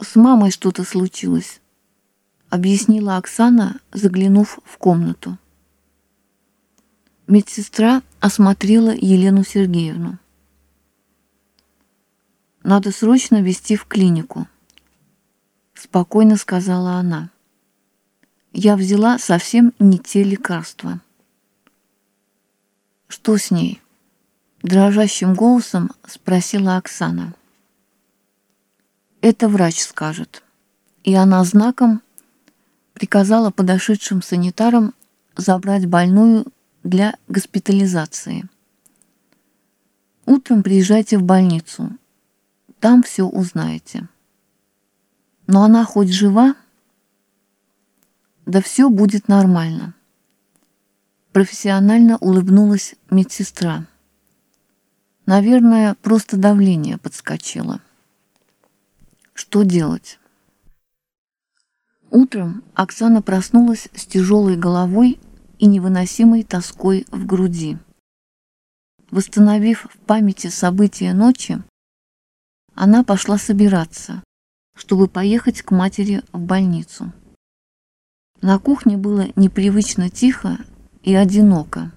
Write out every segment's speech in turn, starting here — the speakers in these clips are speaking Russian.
с мамой что-то случилось», — объяснила Оксана, заглянув в комнату. Медсестра осмотрела Елену Сергеевну. «Надо срочно везти в клинику», — спокойно сказала она. «Я взяла совсем не те лекарства». «Что с ней?» — дрожащим голосом спросила Оксана. «Это врач скажет». И она знаком приказала подошедшим санитарам забрать больную для госпитализации. Утром приезжайте в больницу. Там все узнаете. Но она хоть жива? Да все будет нормально. Профессионально улыбнулась медсестра. Наверное, просто давление подскочило. Что делать? Утром Оксана проснулась с тяжелой головой и невыносимой тоской в груди. Восстановив в памяти события ночи, она пошла собираться, чтобы поехать к матери в больницу. На кухне было непривычно тихо и одиноко.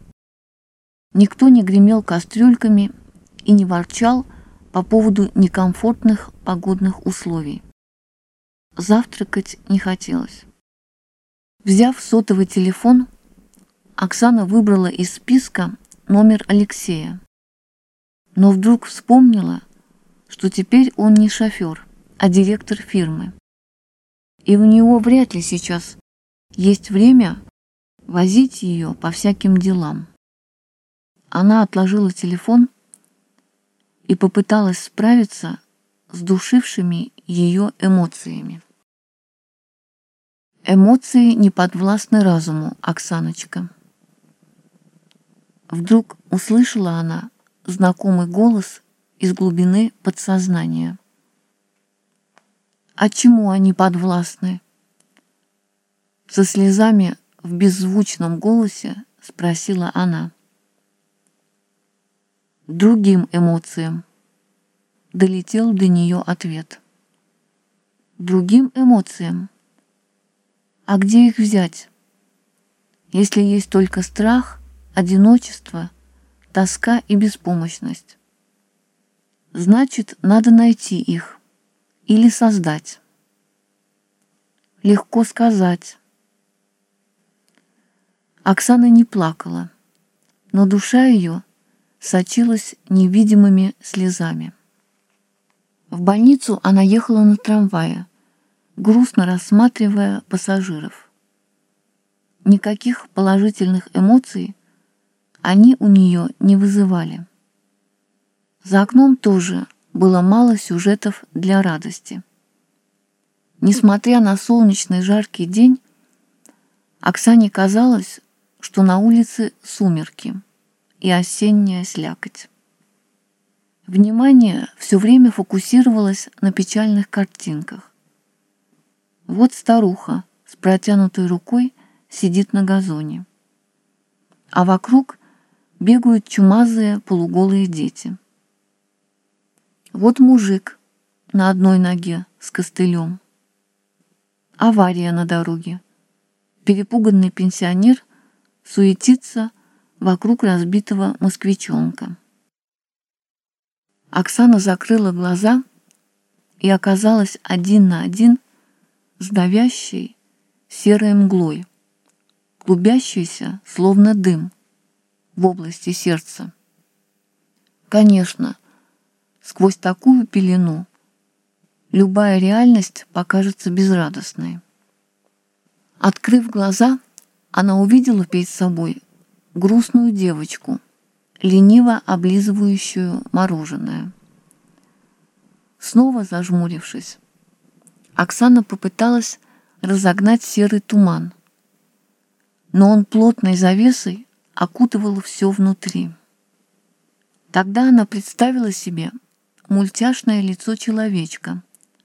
Никто не гремел кастрюльками и не ворчал по поводу некомфортных погодных условий. Завтракать не хотелось. Взяв сотовый телефон, Оксана выбрала из списка номер Алексея. Но вдруг вспомнила, что теперь он не шофер, а директор фирмы. И у него вряд ли сейчас есть время возить ее по всяким делам. Она отложила телефон и попыталась справиться с душившими ее эмоциями. Эмоции не подвластны разуму, Оксаночка. Вдруг услышала она знакомый голос из глубины подсознания. А чему они подвластны? Со слезами в беззвучном голосе спросила она. Другим эмоциям долетел до нее ответ. Другим эмоциям? А где их взять? Если есть только страх, одиночество, тоска и беспомощность. Значит, надо найти их или создать. Легко сказать. Оксана не плакала, но душа ее сочилась невидимыми слезами. В больницу она ехала на трамвае, грустно рассматривая пассажиров. Никаких положительных эмоций они у нее не вызывали. За окном тоже было мало сюжетов для радости. Несмотря на солнечный жаркий день, Оксане казалось, что на улице сумерки и осенняя слякоть. Внимание все время фокусировалось на печальных картинках. Вот старуха с протянутой рукой сидит на газоне, а вокруг бегают чумазые полуголые дети. Вот мужик на одной ноге с костылем. Авария на дороге. Перепуганный пенсионер суетится вокруг разбитого москвичонка. Оксана закрыла глаза и оказалась один на один с давящей серой мглой, клубящейся, словно дым, в области сердца. Конечно, сквозь такую пелену любая реальность покажется безрадостной. Открыв глаза, она увидела перед собой грустную девочку — лениво облизывающую мороженое. Снова зажмурившись, Оксана попыталась разогнать серый туман, но он плотной завесой окутывал все внутри. Тогда она представила себе мультяшное лицо человечка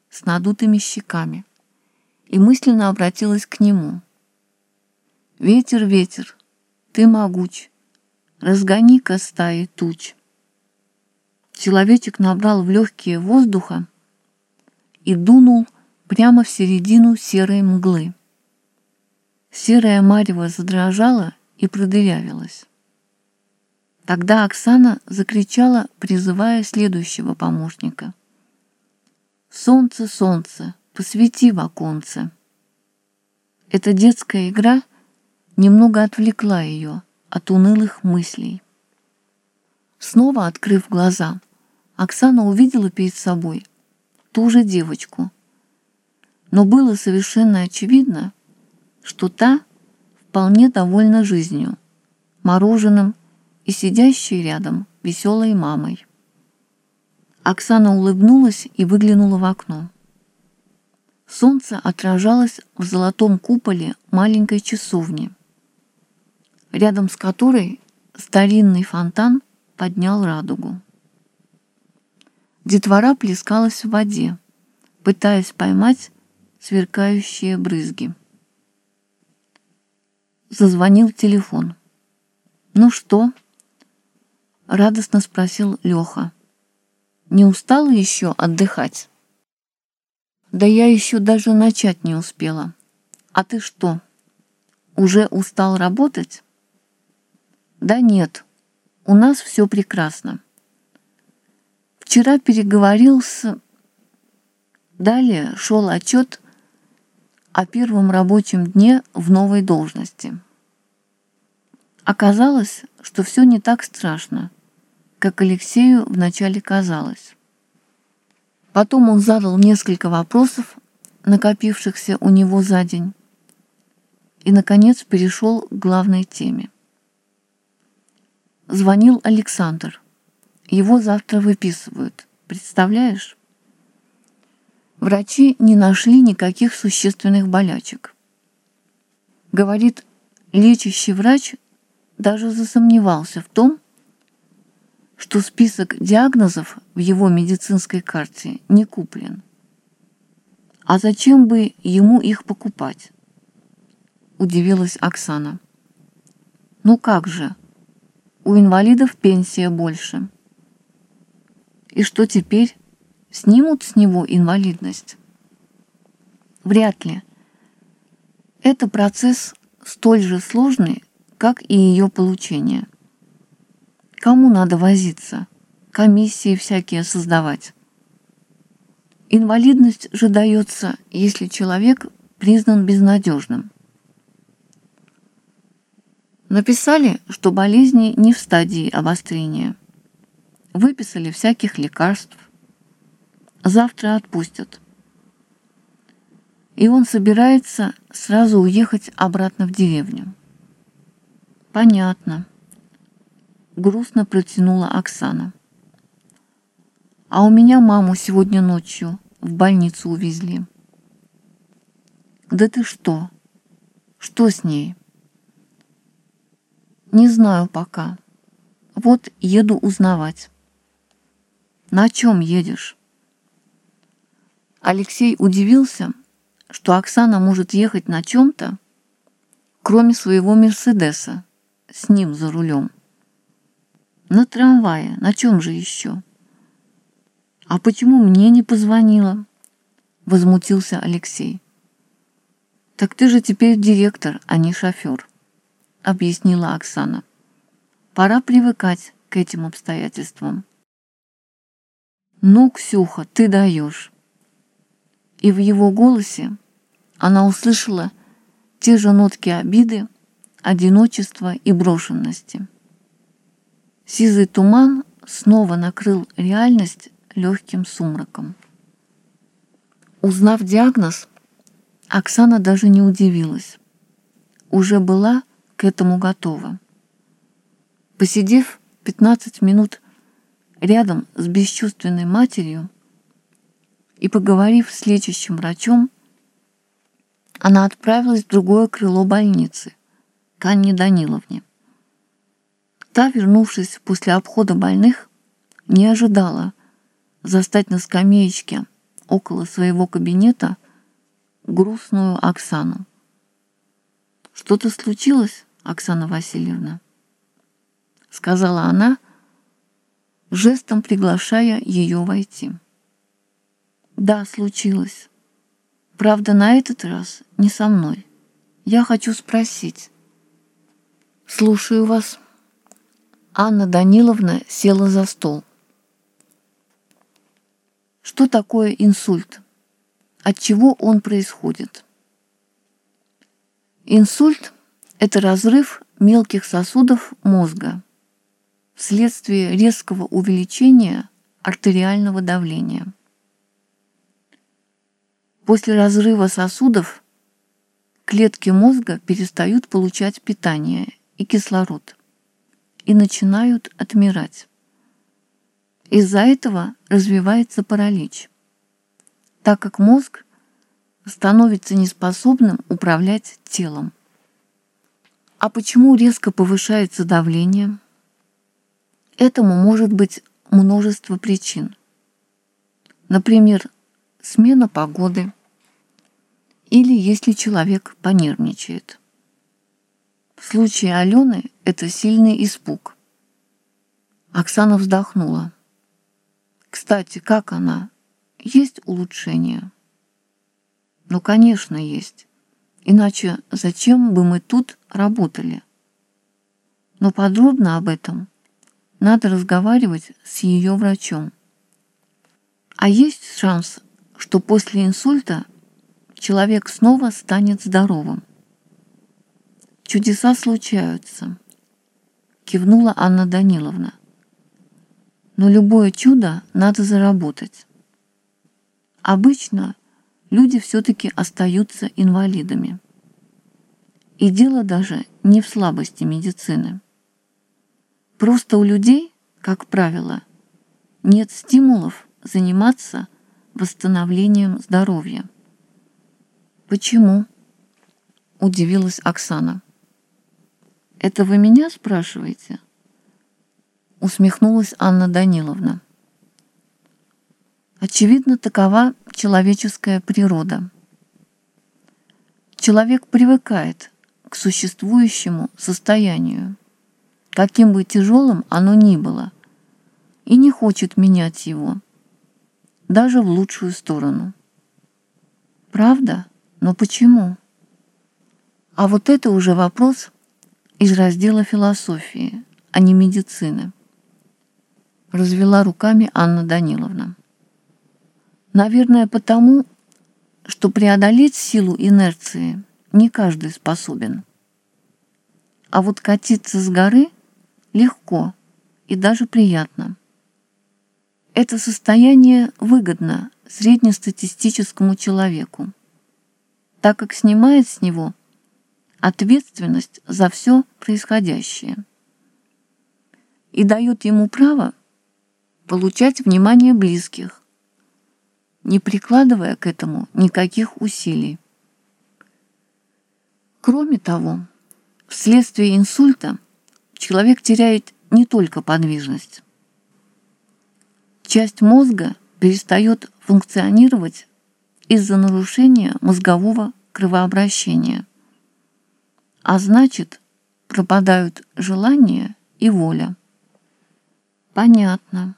с надутыми щеками и мысленно обратилась к нему. «Ветер, ветер, ты могуч, разгони-ка стаи туч. Человечек набрал в легкие воздуха и дунул прямо в середину серой мглы. Серая марево задрожала и продырявилась. Тогда Оксана закричала, призывая следующего помощника. «Солнце, солнце, посвети в оконце!» Эта детская игра немного отвлекла ее от унылых мыслей. Снова открыв глаза, Оксана увидела перед собой ту же девочку. Но было совершенно очевидно, что та вполне довольна жизнью, мороженым и сидящей рядом веселой мамой. Оксана улыбнулась и выглянула в окно. Солнце отражалось в золотом куполе маленькой часовни, рядом с которой старинный фонтан поднял радугу. Детвора плескалась в воде, пытаясь поймать сверкающие брызги. Зазвонил телефон. «Ну что?» — радостно спросил Леха. «Не устала еще отдыхать?» «Да я еще даже начать не успела. А ты что, уже устал работать?» «Да нет, у нас все прекрасно. Вчера переговорил с...» Далее шел отчет о первом рабочем дне в новой должности. Оказалось, что все не так страшно, как Алексею вначале казалось. Потом он задал несколько вопросов, накопившихся у него за день, и, наконец, перешел к главной теме. Звонил Александр. Его завтра выписывают. Представляешь? Врачи не нашли никаких существенных болячек. Говорит, лечащий врач даже засомневался в том, что список диагнозов в его медицинской карте не куплен. А зачем бы ему их покупать? Удивилась Оксана. Ну как же, у инвалидов пенсия больше. И что теперь? снимут с него инвалидность? Вряд ли. Это процесс столь же сложный, как и ее получение. Кому надо возиться? Комиссии всякие создавать. Инвалидность же дается, если человек признан безнадежным. Написали, что болезни не в стадии обострения. Выписали всяких лекарств, завтра отпустят. И он собирается сразу уехать обратно в деревню. Понятно. Грустно протянула Оксана. А у меня маму сегодня ночью в больницу увезли. Да ты что? Что с ней? Не знаю пока. Вот еду узнавать. На чем едешь? Алексей удивился, что Оксана может ехать на чем-то, кроме своего Мерседеса, с ним за рулем. На трамвае, на чем же еще? А почему мне не позвонила? Возмутился Алексей. Так ты же теперь директор, а не шофер, объяснила Оксана. Пора привыкать к этим обстоятельствам. Ну, Ксюха, ты даешь и в его голосе она услышала те же нотки обиды, одиночества и брошенности. Сизый туман снова накрыл реальность легким сумраком. Узнав диагноз, Оксана даже не удивилась. Уже была к этому готова. Посидев 15 минут рядом с бесчувственной матерью, и, поговорив с лечащим врачом, она отправилась в другое крыло больницы, к Анне Даниловне. Та, вернувшись после обхода больных, не ожидала застать на скамеечке около своего кабинета грустную Оксану. «Что-то случилось, Оксана Васильевна?» — сказала она, жестом приглашая ее войти. Да, случилось. Правда, на этот раз не со мной. Я хочу спросить. Слушаю вас. Анна Даниловна села за стол. Что такое инсульт? От чего он происходит? Инсульт – это разрыв мелких сосудов мозга вследствие резкого увеличения артериального давления. После разрыва сосудов клетки мозга перестают получать питание и кислород и начинают отмирать. Из-за этого развивается паралич, так как мозг становится неспособным управлять телом. А почему резко повышается давление? Этому может быть множество причин. Например, смена погоды или если человек понервничает. В случае Алены это сильный испуг. Оксана вздохнула. Кстати, как она? Есть улучшение? Ну, конечно, есть. Иначе зачем бы мы тут работали? Но подробно об этом надо разговаривать с ее врачом. А есть шанс, что после инсульта человек снова станет здоровым. Чудеса случаются, кивнула Анна Даниловна. Но любое чудо надо заработать. Обычно люди все-таки остаются инвалидами. И дело даже не в слабости медицины. Просто у людей, как правило, нет стимулов заниматься восстановлением здоровья. «Почему?» – удивилась Оксана. «Это вы меня спрашиваете?» Усмехнулась Анна Даниловна. Очевидно, такова человеческая природа. Человек привыкает к существующему состоянию, каким бы тяжелым оно ни было, и не хочет менять его, даже в лучшую сторону. Правда? Но почему? А вот это уже вопрос из раздела философии, а не медицины. Развела руками Анна Даниловна. Наверное, потому, что преодолеть силу инерции не каждый способен. А вот катиться с горы легко и даже приятно. Это состояние выгодно среднестатистическому человеку так как снимает с него ответственность за все происходящее и дает ему право получать внимание близких, не прикладывая к этому никаких усилий. Кроме того, вследствие инсульта человек теряет не только подвижность. Часть мозга перестает функционировать из-за нарушения мозгового кровообращения. А значит, пропадают желание и воля. Понятно,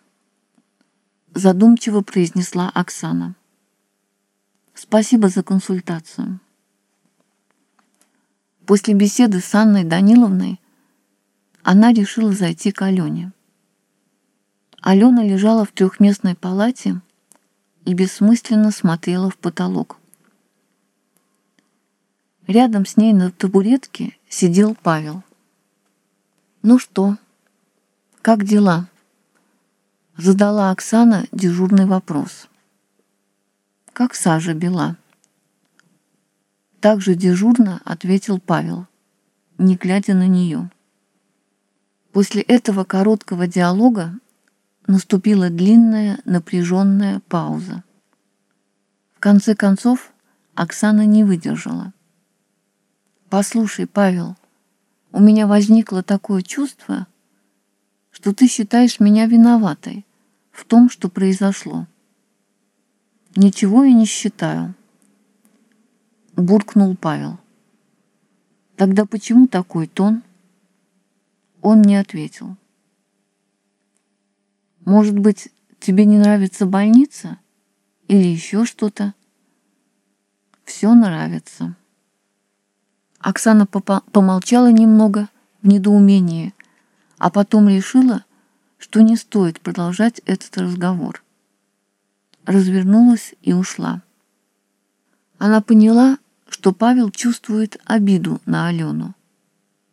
задумчиво произнесла Оксана. Спасибо за консультацию. После беседы с Анной Даниловной она решила зайти к Алене. Алена лежала в трехместной палате и бессмысленно смотрела в потолок. Рядом с ней на табуретке сидел Павел. «Ну что, как дела?» Задала Оксана дежурный вопрос. «Как сажа бела?» Также дежурно ответил Павел, не глядя на нее. После этого короткого диалога наступила длинная напряженная пауза. В конце концов Оксана не выдержала. «Послушай, Павел, у меня возникло такое чувство, что ты считаешь меня виноватой в том, что произошло». «Ничего я не считаю», — буркнул Павел. «Тогда почему такой тон?» Он не ответил. Может быть, тебе не нравится больница? Или еще что-то? все нравится. Оксана помолчала немного в недоумении, а потом решила, что не стоит продолжать этот разговор. Развернулась и ушла. Она поняла, что Павел чувствует обиду на Алену,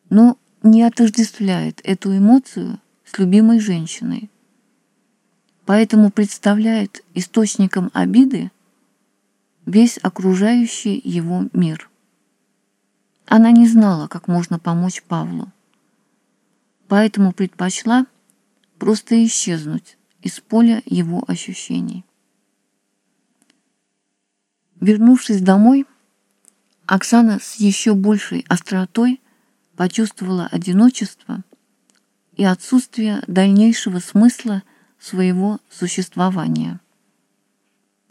но не отождествляет эту эмоцию с любимой женщиной. Поэтому представляет источником обиды весь окружающий его мир. Она не знала, как можно помочь Павлу, поэтому предпочла просто исчезнуть из поля его ощущений. Вернувшись домой, Оксана с еще большей остротой почувствовала одиночество и отсутствие дальнейшего смысла своего существования.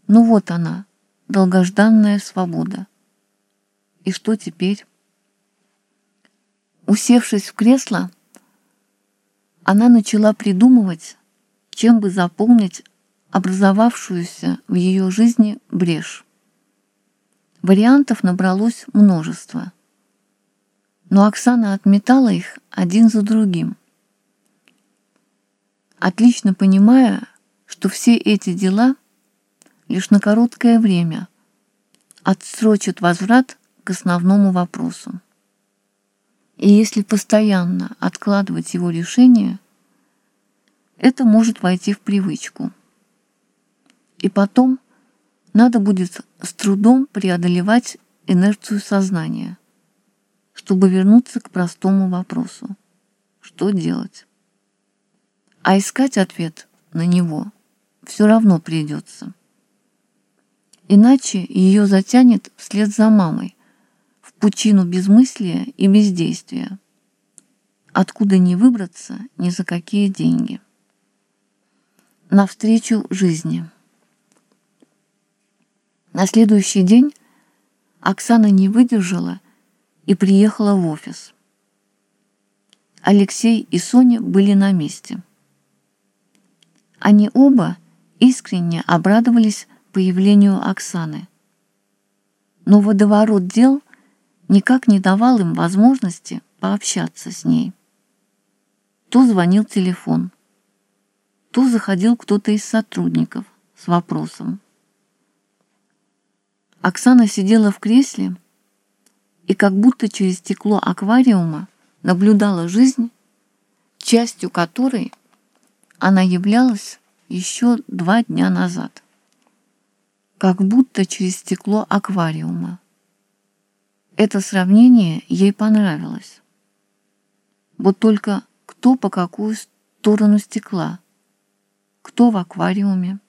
Ну вот она, долгожданная свобода. И что теперь? Усевшись в кресло, она начала придумывать, чем бы заполнить образовавшуюся в ее жизни брешь. Вариантов набралось множество, но Оксана отметала их один за другим. Отлично понимая, что все эти дела лишь на короткое время отсрочат возврат к основному вопросу. И если постоянно откладывать его решение, это может войти в привычку. И потом надо будет с трудом преодолевать инерцию сознания, чтобы вернуться к простому вопросу. Что делать? А искать ответ на него все равно придется. Иначе ее затянет вслед за мамой, пучину безмыслия и бездействия, откуда не выбраться ни за какие деньги. Навстречу жизни. На следующий день Оксана не выдержала и приехала в офис. Алексей и Соня были на месте. Они оба искренне обрадовались появлению Оксаны. Но водоворот дел никак не давал им возможности пообщаться с ней. То звонил телефон, то заходил кто-то из сотрудников с вопросом. Оксана сидела в кресле и как будто через стекло аквариума наблюдала жизнь, частью которой она являлась еще два дня назад. Как будто через стекло аквариума. Это сравнение ей понравилось. Вот только кто по какую сторону стекла, кто в аквариуме.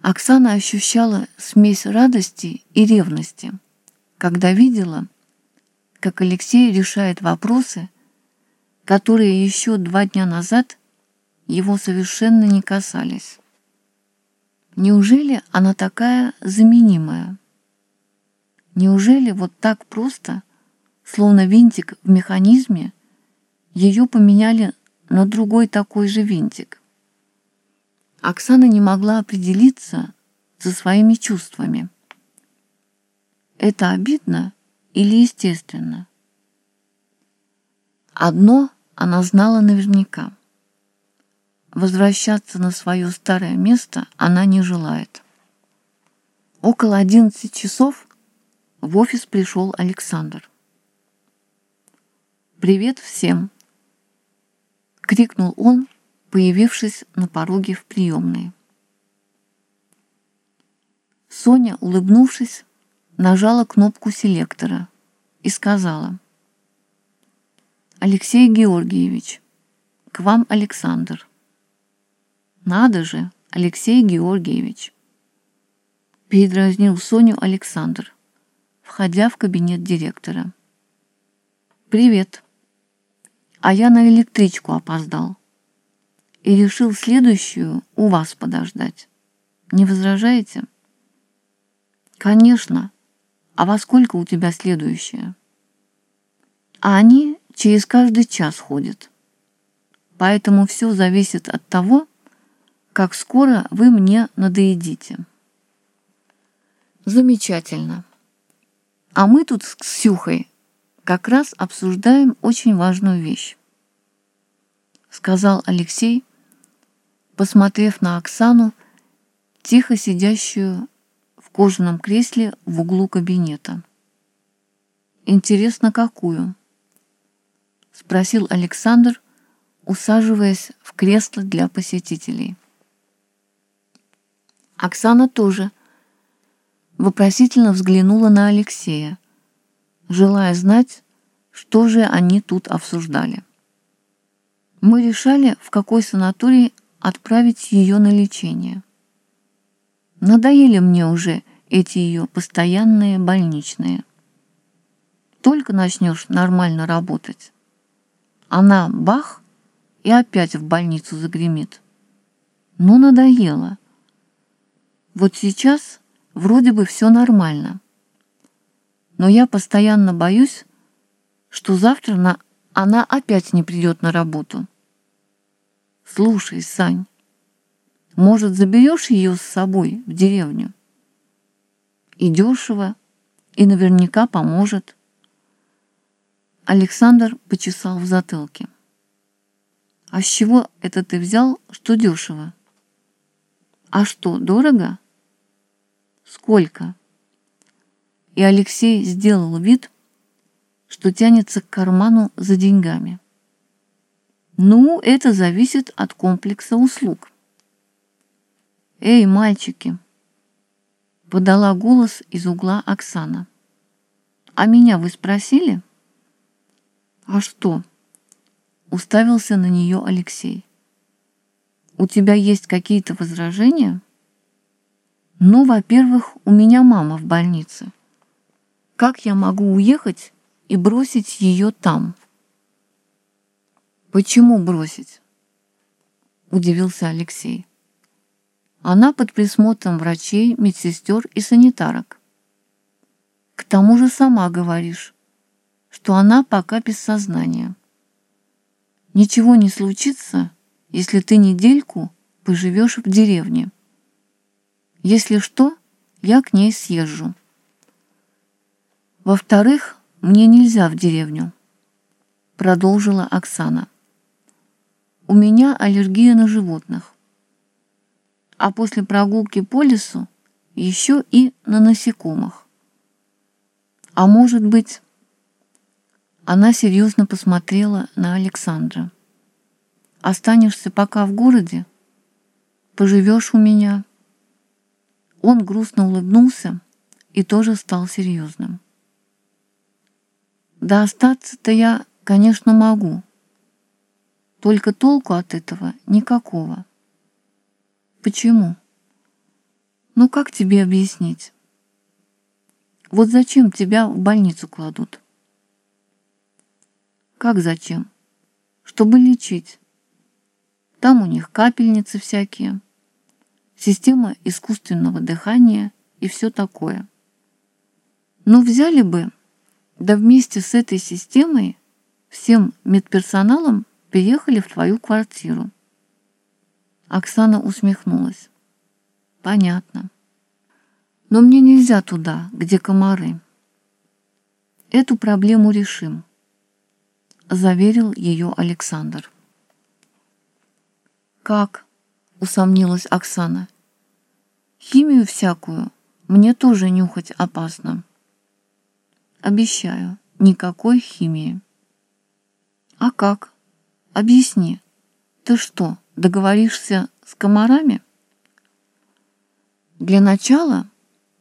Оксана ощущала смесь радости и ревности, когда видела, как Алексей решает вопросы, которые еще два дня назад его совершенно не касались. Неужели она такая заменимая? Неужели вот так просто, словно винтик в механизме, ее поменяли на другой такой же винтик? Оксана не могла определиться со своими чувствами. Это обидно или естественно? Одно она знала наверняка. Возвращаться на свое старое место она не желает. Около одиннадцати часов в офис пришел Александр. «Привет всем!» — крикнул он, появившись на пороге в приемной. Соня, улыбнувшись, нажала кнопку селектора и сказала «Алексей Георгиевич, к вам Александр». «Надо же, Алексей Георгиевич!» Передразнил Соню Александр входя в кабинет директора. «Привет. А я на электричку опоздал и решил следующую у вас подождать. Не возражаете?» «Конечно. А во сколько у тебя следующая?» «А они через каждый час ходят. Поэтому все зависит от того, как скоро вы мне надоедите». Замечательно. А мы тут с Ксюхой как раз обсуждаем очень важную вещь, сказал Алексей, посмотрев на Оксану, тихо сидящую в кожаном кресле в углу кабинета. «Интересно, какую?» — спросил Александр, усаживаясь в кресло для посетителей. Оксана тоже вопросительно взглянула на Алексея, желая знать, что же они тут обсуждали. Мы решали, в какой санаторий отправить ее на лечение. Надоели мне уже эти ее постоянные больничные. Только начнешь нормально работать. Она бах и опять в больницу загремит. Ну, надоело. Вот сейчас вроде бы все нормально. Но я постоянно боюсь, что завтра на... она опять не придет на работу. Слушай, Сань, может, заберешь ее с собой в деревню? И дешево, и наверняка поможет. Александр почесал в затылке. А с чего это ты взял, что дешево? А что, дорого? Сколько? И Алексей сделал вид, что тянется к карману за деньгами. Ну, это зависит от комплекса услуг. Эй, мальчики! Подала голос из угла Оксана. А меня вы спросили? А что? Уставился на нее Алексей. У тебя есть какие-то возражения? Ну, во-первых, у меня мама в больнице. Как я могу уехать и бросить ее там? Почему бросить? Удивился Алексей. Она под присмотром врачей, медсестер и санитарок. К тому же сама говоришь, что она пока без сознания. Ничего не случится, если ты недельку поживешь в деревне. Если что, я к ней съезжу. Во-вторых, мне нельзя в деревню, продолжила Оксана. У меня аллергия на животных. А после прогулки по лесу еще и на насекомых. А может быть, она серьезно посмотрела на Александра. «Останешься пока в городе? Поживешь у меня?» Он грустно улыбнулся и тоже стал серьезным. «Да остаться-то я, конечно, могу. Только толку от этого никакого. Почему? Ну, как тебе объяснить? Вот зачем тебя в больницу кладут?» Как зачем? Чтобы лечить. Там у них капельницы всякие, система искусственного дыхания и все такое. Но взяли бы, да вместе с этой системой всем медперсоналом переехали в твою квартиру. Оксана усмехнулась. Понятно. Но мне нельзя туда, где комары. Эту проблему решим заверил ее Александр. «Как?» — усомнилась Оксана. «Химию всякую мне тоже нюхать опасно. Обещаю, никакой химии». «А как? Объясни. Ты что, договоришься с комарами?» «Для начала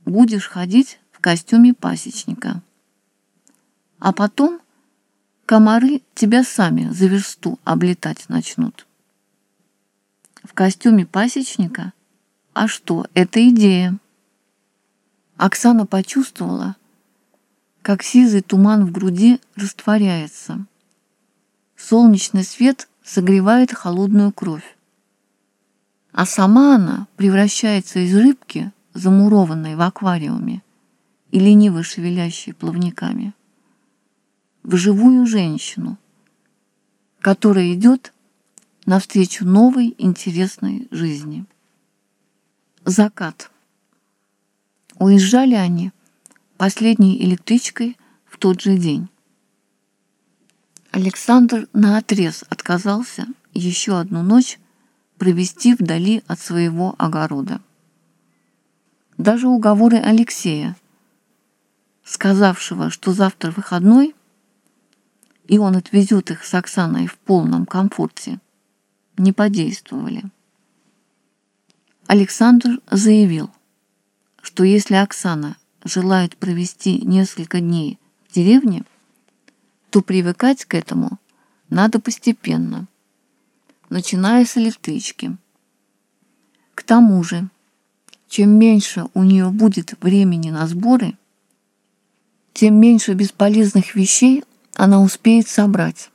будешь ходить в костюме пасечника, а потом комары тебя сами за версту облетать начнут. В костюме пасечника? А что, это идея. Оксана почувствовала, как сизый туман в груди растворяется. Солнечный свет согревает холодную кровь. А сама она превращается из рыбки, замурованной в аквариуме и лениво шевелящей плавниками, в живую женщину, которая идет навстречу новой интересной жизни. Закат. Уезжали они последней электричкой в тот же день. Александр наотрез отказался еще одну ночь провести вдали от своего огорода. Даже уговоры Алексея, сказавшего, что завтра выходной, и он отвезет их с Оксаной в полном комфорте, не подействовали. Александр заявил, что если Оксана желает провести несколько дней в деревне, то привыкать к этому надо постепенно, начиная с электрички. К тому же, чем меньше у нее будет времени на сборы, тем меньше бесполезных вещей она успеет собрать.